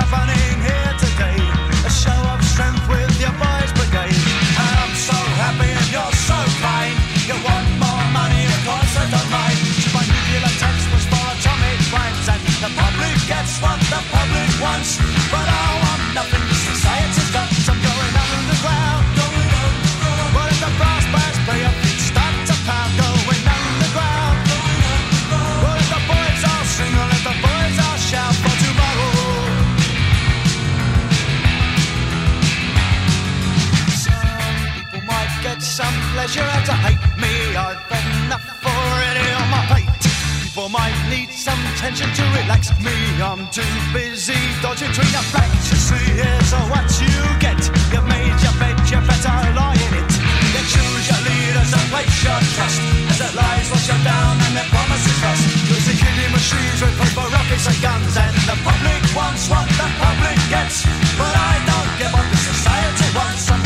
happening. attention to relax me. I'm too busy dodging between you see Here's what you get. You've made your bed, you better lie in it. You choose your leaders and place your trust. As their lies will shut down and their promises rust. Use the killing machines replaced by rockets and guns. And the public wants what the public gets. But I don't give up the society wants.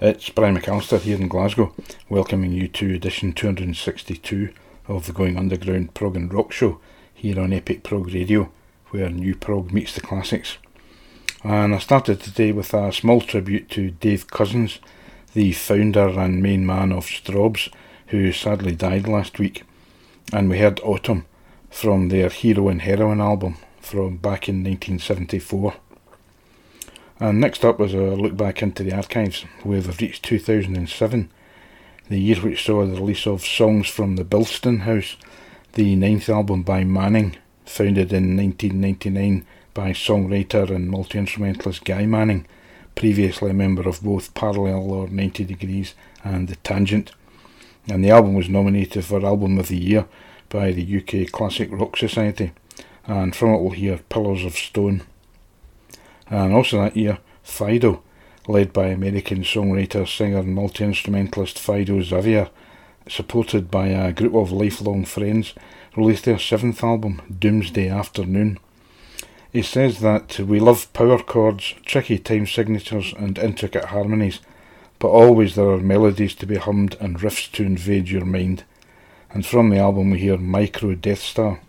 It's Brian McAllister here in Glasgow, welcoming you to edition 262 of the Going Underground Prog and Rock Show here on Epic Prog Radio, where new prog meets the classics. And I started today with a small tribute to Dave Cousins, the founder and main man of Strawbs, who sadly died last week. And we heard Autumn from their Hero and Heroine album from back in 1974. And next up was a look back into the archives, we've reached 2007, the year which saw the release of Songs from the Bilston House, the ninth album by Manning, founded in 1999 by songwriter and multi instrumentalist Guy Manning, previously a member of both Parallel or 90 Degrees and The Tangent. And the album was nominated for Album of the Year by the UK Classic Rock Society, and from it we'll hear Pillars of Stone and also that year, Phideaux, led by American songwriter, singer, and multi instrumentalist Phideaux Xavier, supported by a group of lifelong friends, released their seventh album, Doomsday Afternoon. He says that we love power chords, tricky time signatures, and intricate harmonies, but always there are melodies to be hummed and riffs to invade your mind. And from the album, we hear Micro Death Star.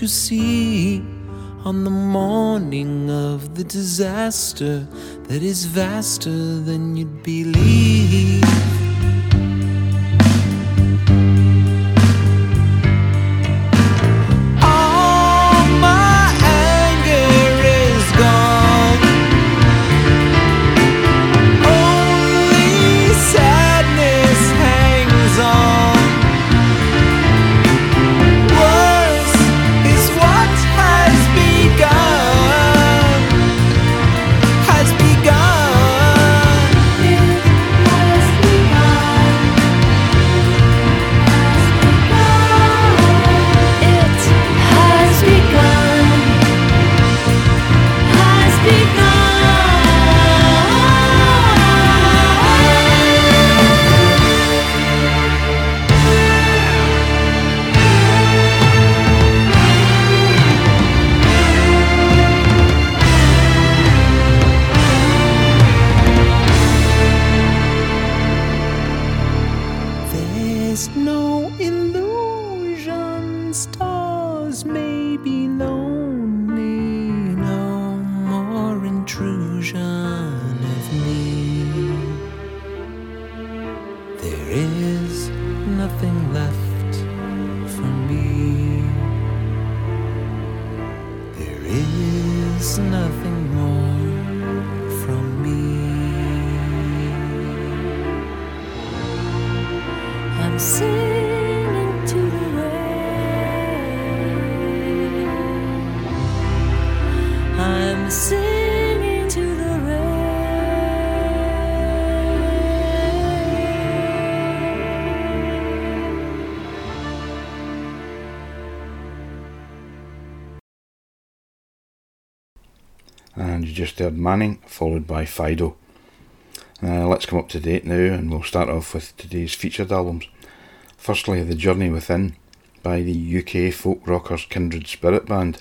you see on the morning of the disaster that is vaster than and you just heard Manning followed by Phideaux. Uh, let's come up to date now and we'll start off with today's featured albums. Firstly, The Journey Within by the UK folk rockers Kindred Spirit Band,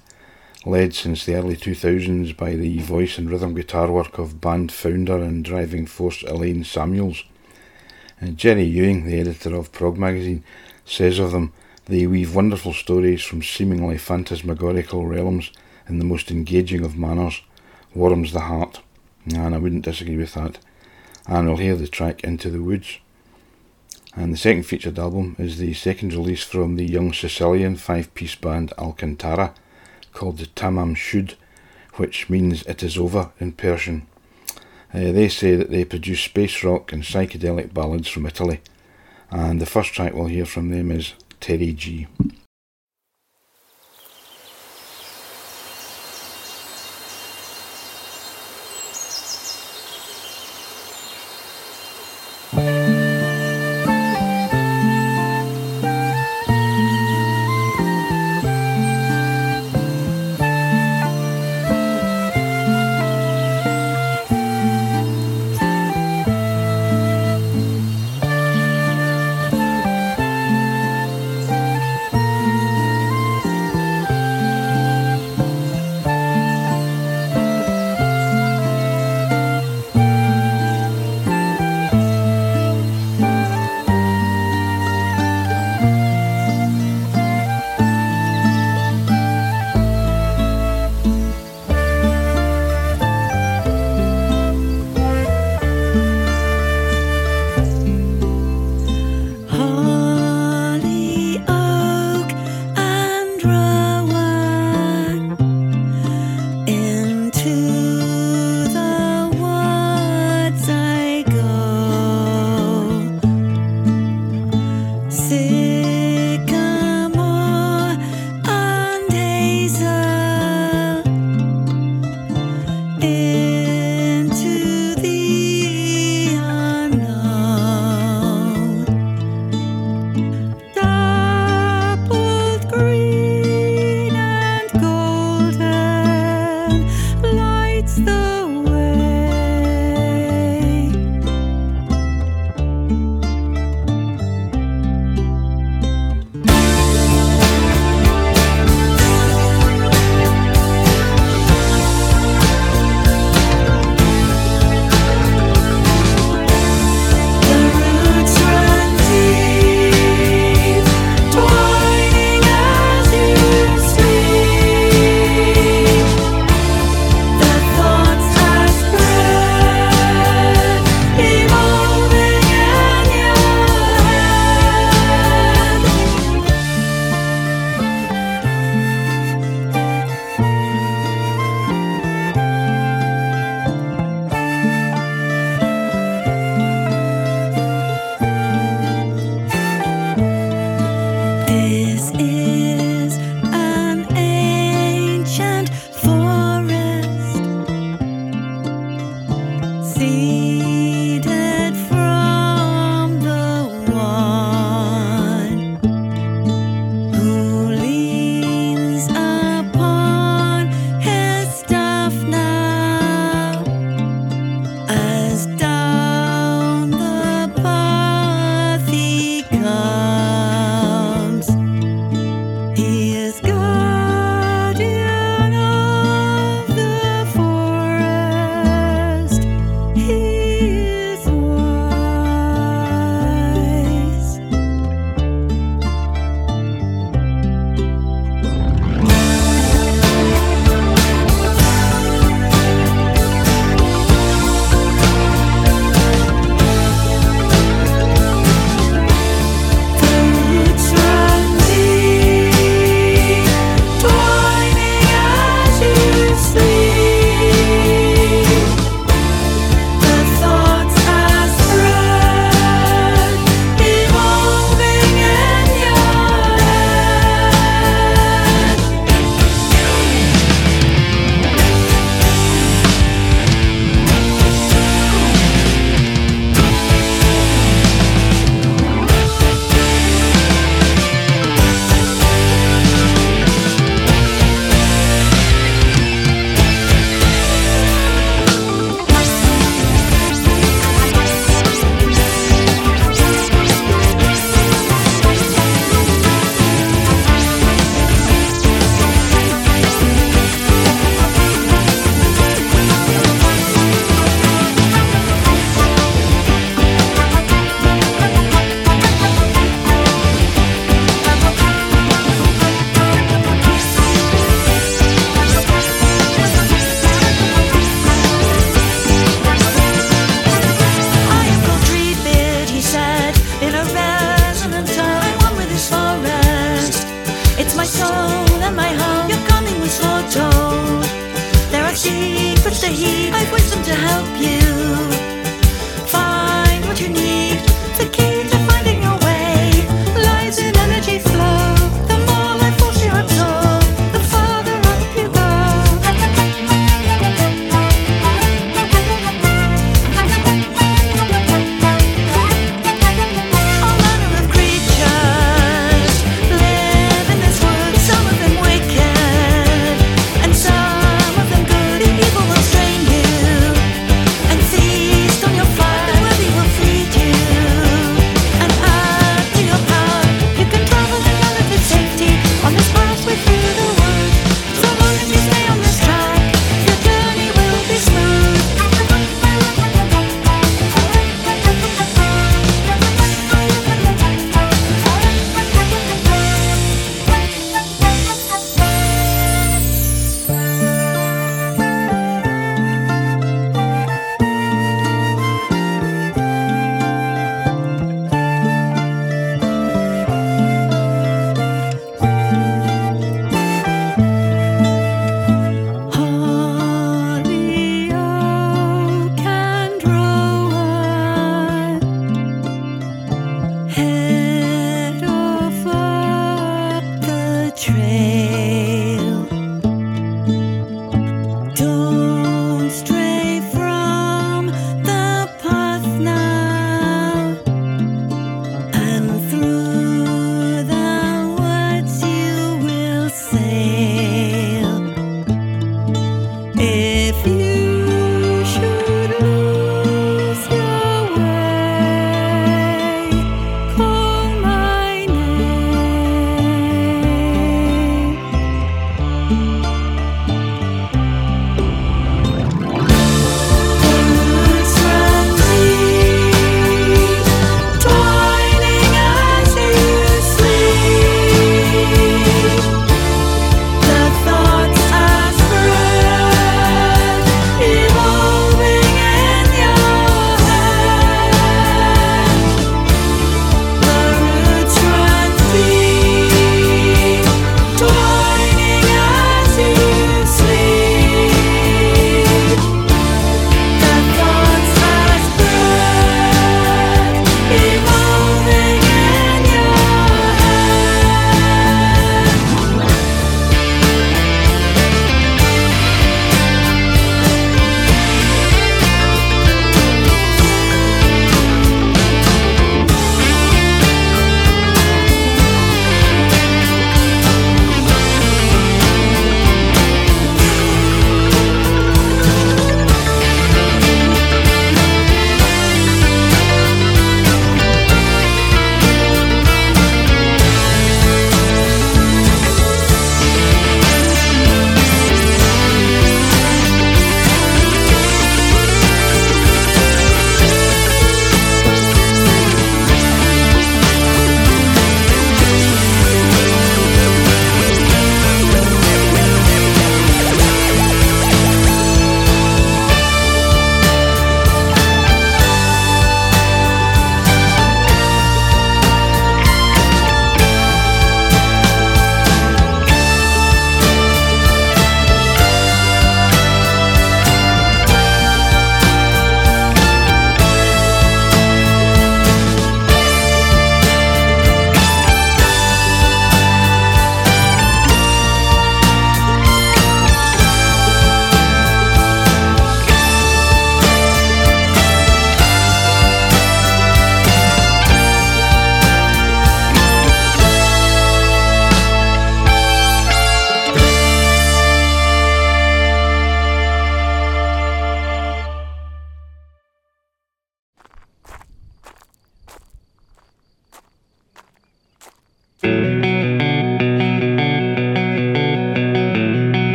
led since the early 2000s by the voice and rhythm guitar work of band founder and driving force Elaine Samuels. Uh, and Jerry Ewing, the editor of Prog magazine, says of them, they weave wonderful stories from seemingly phantasmagorical realms in the most engaging of manners, warms the heart, and I wouldn't disagree with that. And we'll hear the track Into the Woods. And the second featured album is the second release from the young Sicilian five piece band Alcantara called the Tamam Shud, which means it is over in Persian. Uh, they say that they produce space rock and psychedelic ballads from Italy, and the first track we'll hear from them is Terry G.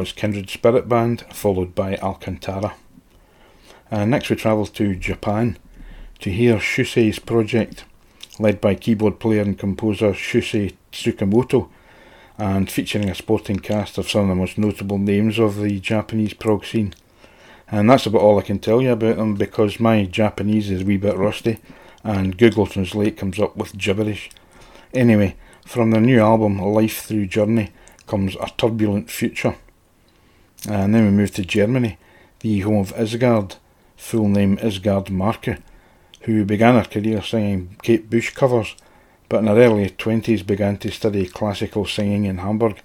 was Kindred Spirit Band, followed by Alcantara. Uh, next, we travel to Japan to hear Shusei's project, led by keyboard player and composer Shusei Tsukamoto, and featuring a sporting cast of some of the most notable names of the Japanese prog scene. And that's about all I can tell you about them because my Japanese is a wee bit rusty, and Google Translate comes up with gibberish. Anyway, from their new album Life Through Journey comes A Turbulent Future. Uh, and then we move to Germany, the home of Isgaard, full name Isgaard Marke, who began her career singing Kate Bush covers, but in her early 20s began to study classical singing in Hamburg,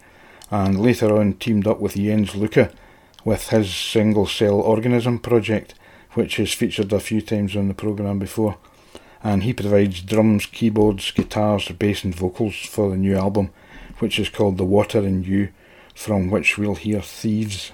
and later on teamed up with Jens Lueck with his single cell organism project, which has featured a few times on the programme before. And he provides drums, keyboards, guitars, bass, and vocals for the new album, which is called The Water in You, from which we'll hear Thieves.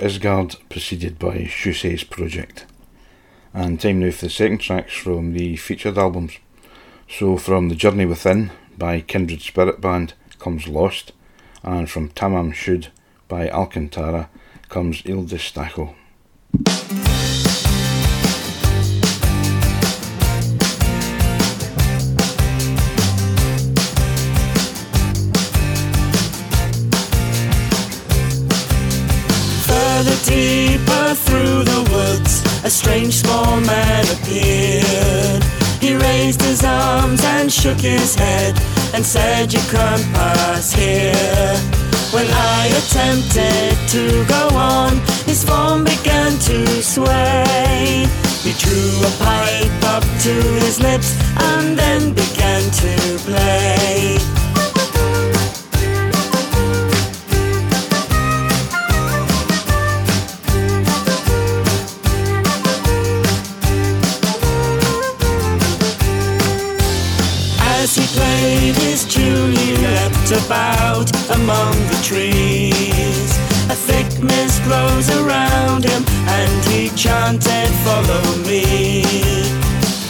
Isgaard, preceded by Shoesays Project. And time now for the second tracks from the featured albums. So from The Journey Within by Kindred Spirit Band comes Lost, and from Tamam Shud by Alcantara comes Il Destaco. Further deeper through the woods, a strange small man appeared. He raised his arms and shook his head and said, You can't pass here. When I attempted to go on, his form began to sway. He drew a pipe up to his lips and then began to play. About among the trees. A thick mist rose around him, and he chanted, Follow me.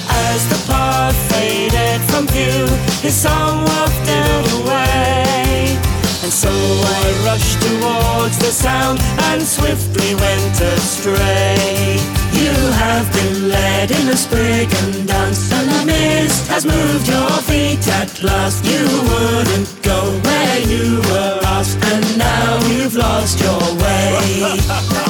As the path faded from view, his song wafted away. And so I rushed towards the sound and swiftly went astray. You have been led in a Spriggan dance, and the mist has moved your feet at last. You wouldn't go where you were asked, and now you've lost your way.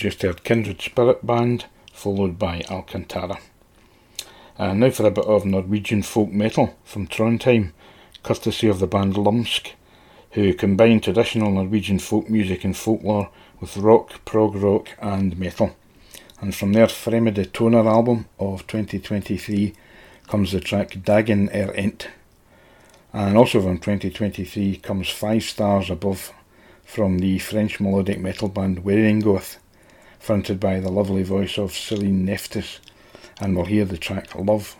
Just heard Kindred Spirit Band, followed by Alcantara. And now for a bit of Norwegian folk metal from Trondheim, courtesy of the band Lumsk, who combine traditional Norwegian folk music and folklore with rock, prog rock, and metal. And from their Fremmede Toner album of 2023 comes the track Dagen er endt. And also from 2023 comes Five Stars Above from the French melodic metal band Wearingoth, fronted by the lovely voice of Celine Neftis. And we'll hear the track Love.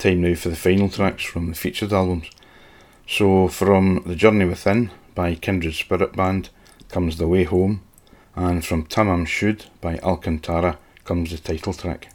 time now for the final tracks from the featured albums. So, from The Journey Within by Kindred Spirit Band comes The Way Home, and from Tamam Shud by Alcantara comes the title track.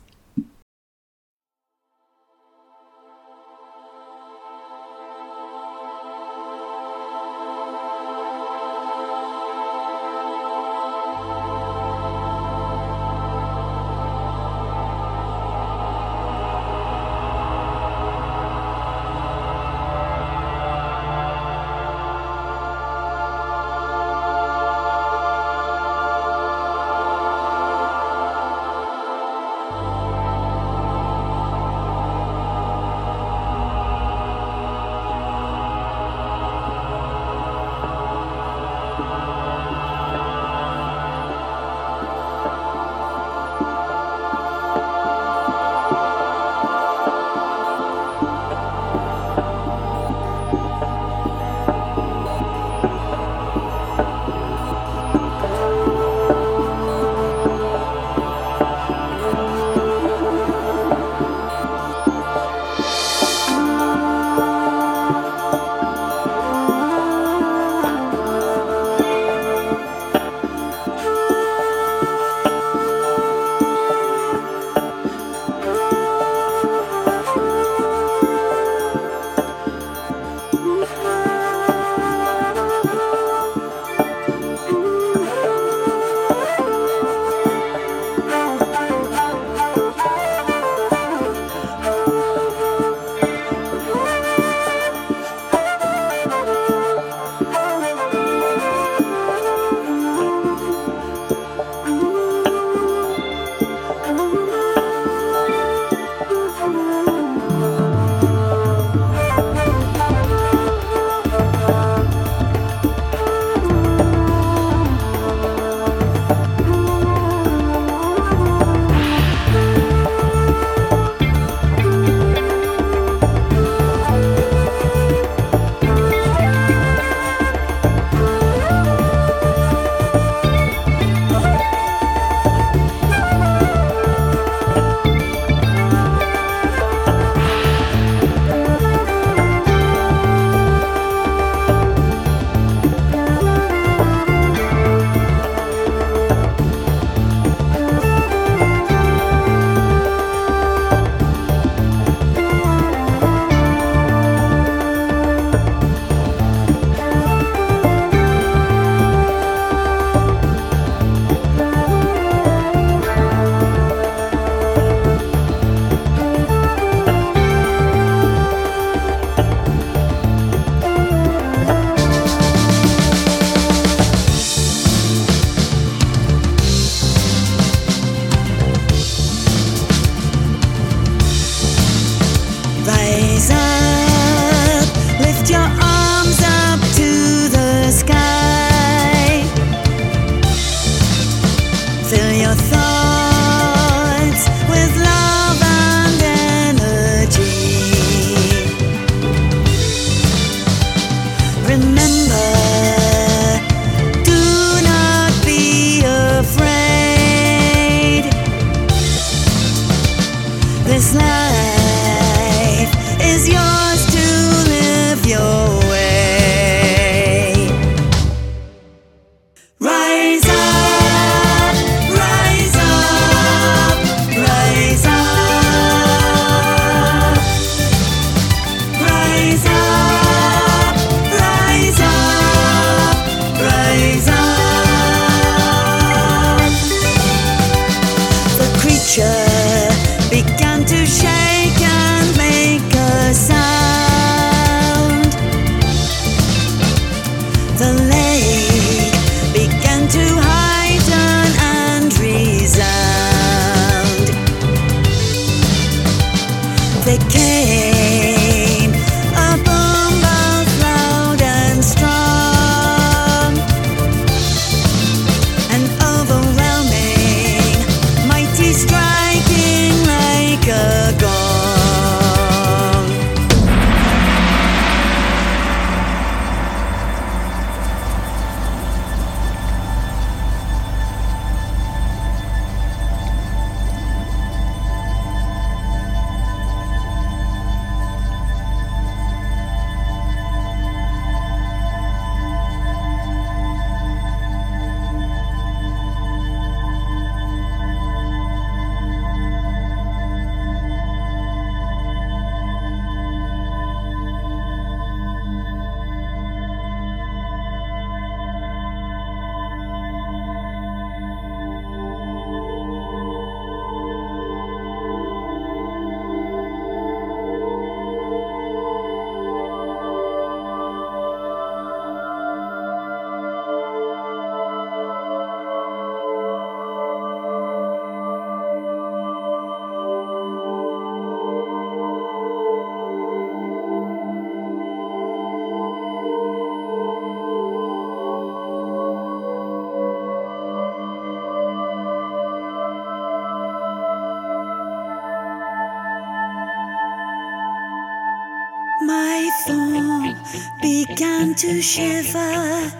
To shiver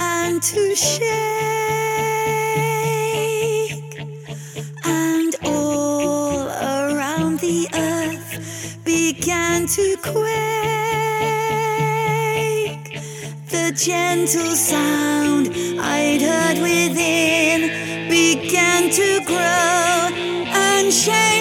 and to shake, and all around the earth began to quake. The gentle sound I'd heard within began to grow and shape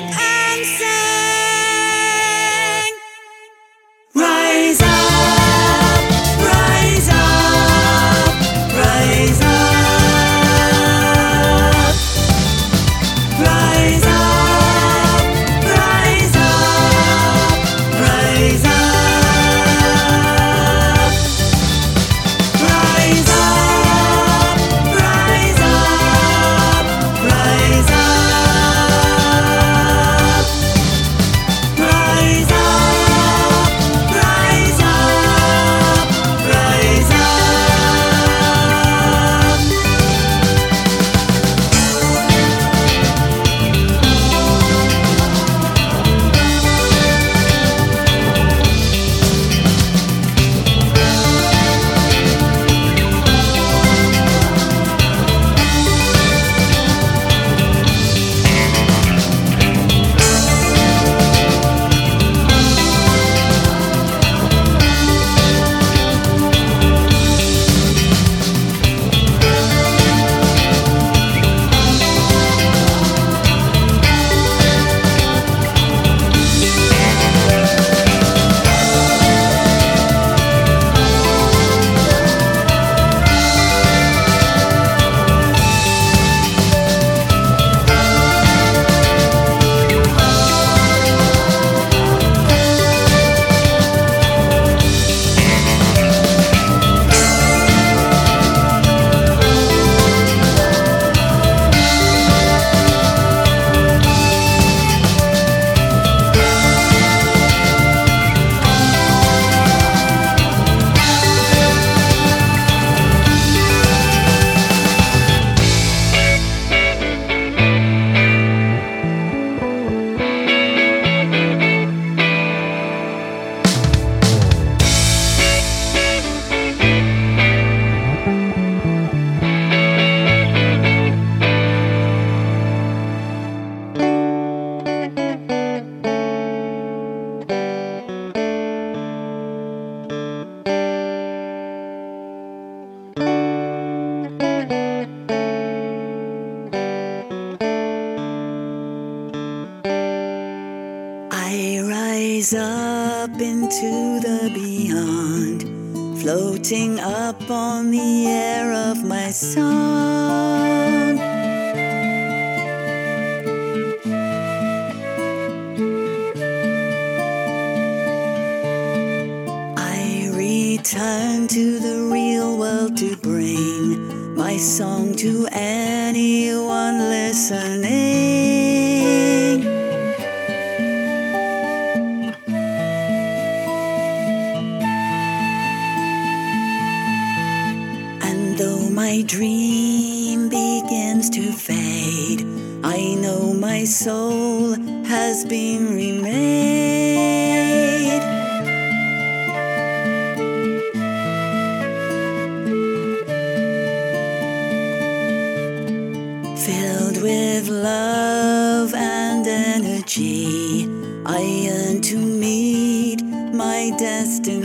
my dream begins to fade, I know my soul has been remade. Filled with love and energy, I yearn to meet my destiny.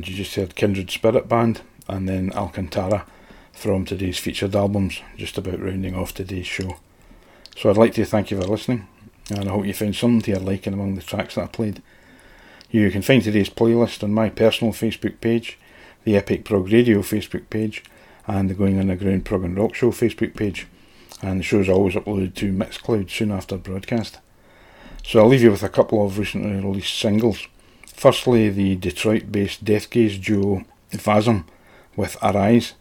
And you just heard Kindred Spirit Band and then Alcantara from today's featured albums, just about rounding off today's show. So I'd like to thank you for listening, and I hope you found something to your liking among the tracks that I played. You can find today's playlist on my personal Facebook page, the Epic Prog Radio Facebook page, and the Going Underground Prog and Rock Show Facebook page. And the show's always uploaded to Mixcloud soon after broadcast. So I'll leave you with a couple of recently released singles. Firstly, the Detroit based death gaze duo Vasm with Arise,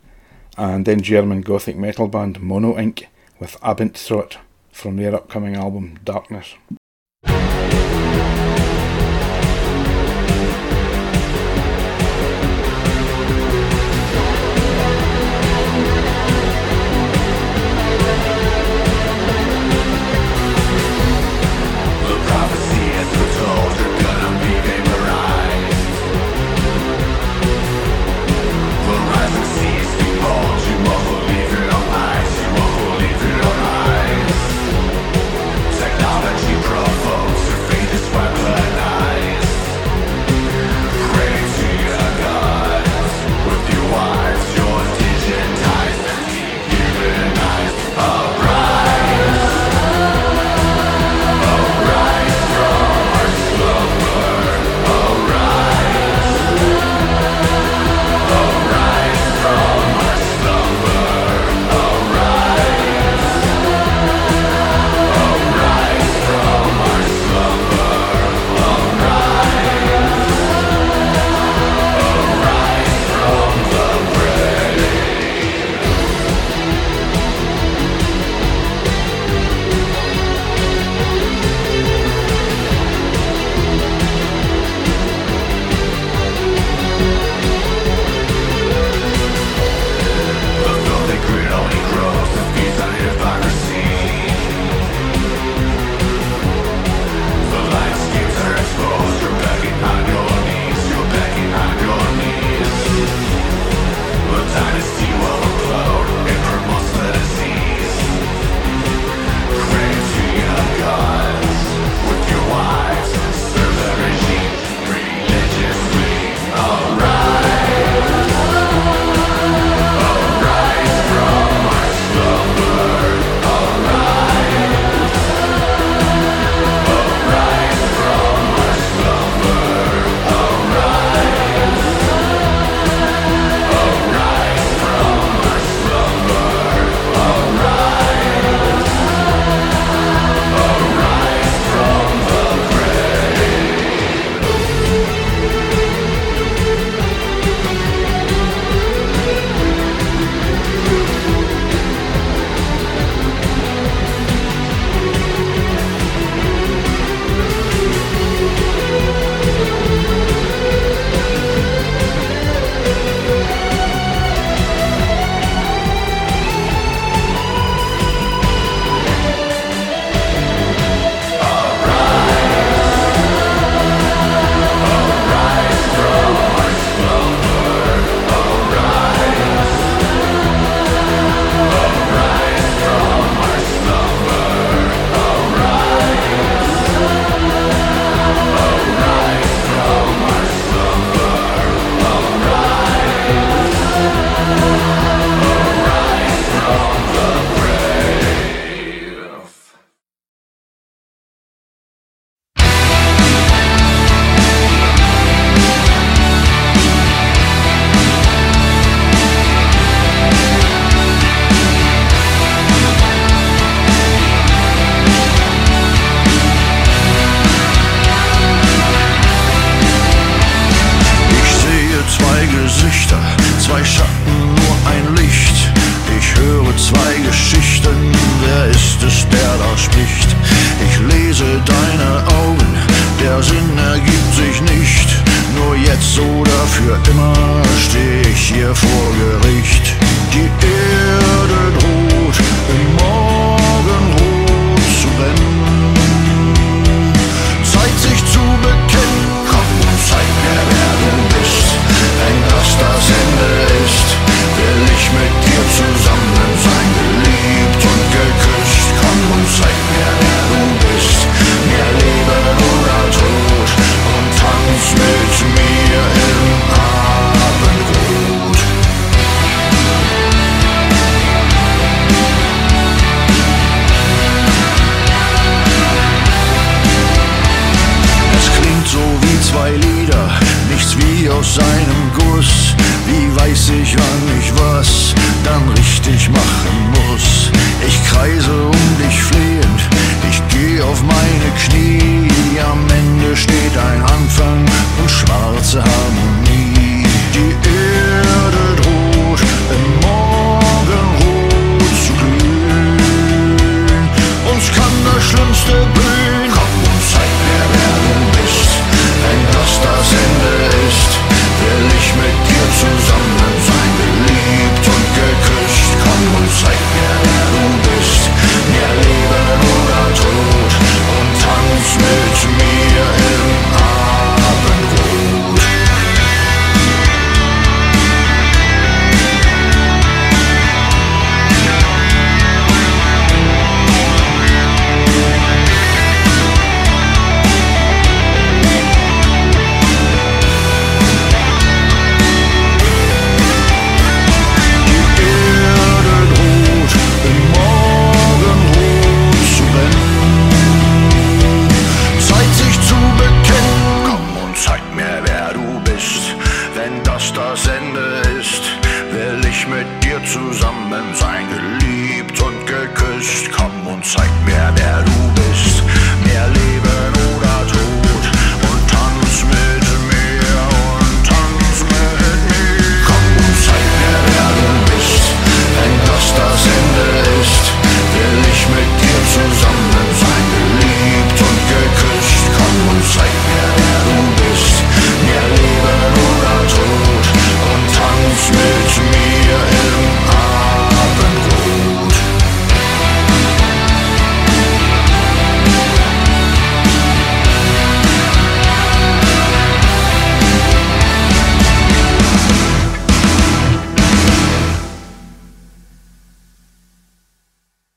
and then German gothic metal band Mono Inc. with Abendrot from their upcoming album Darkness.